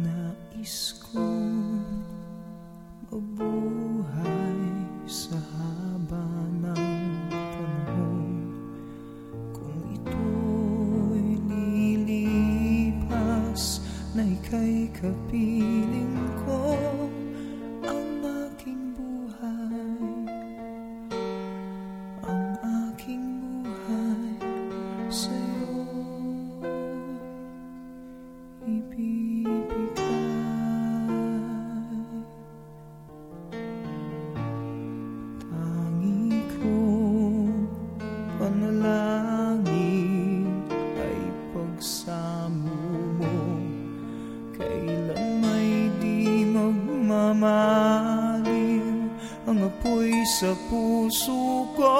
Nais kong mabuhay sa haba ng panahon. Kung ito'y kapiling ko. lumalim ang apoy sa puso ko.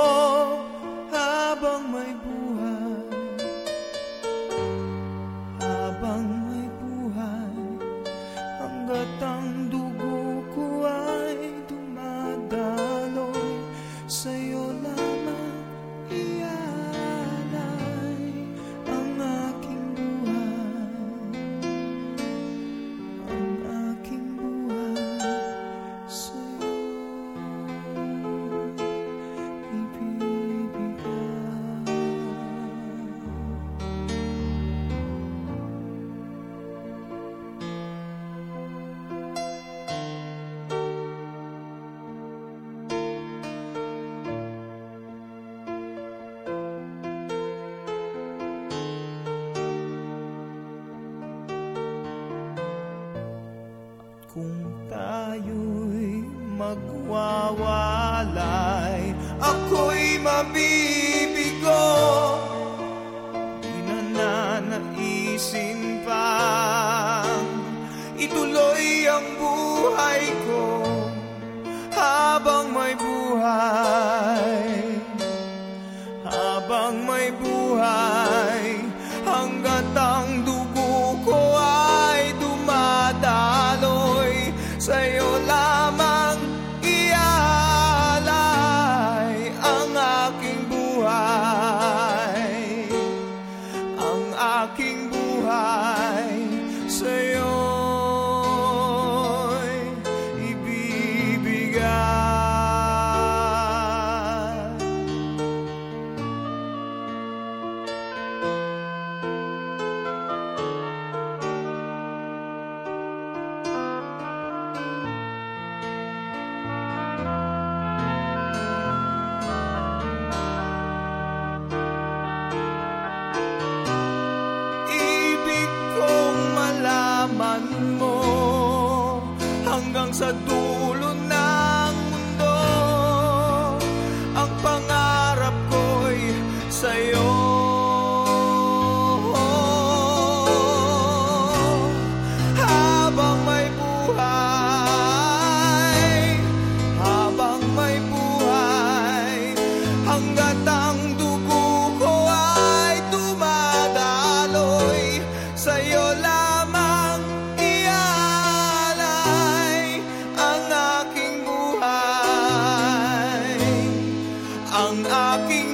Kung tayo'y magwawalay Ako'y mabibigo. Di na nanaisin pa Ituloy ang buhay ko. sa dulo ang aking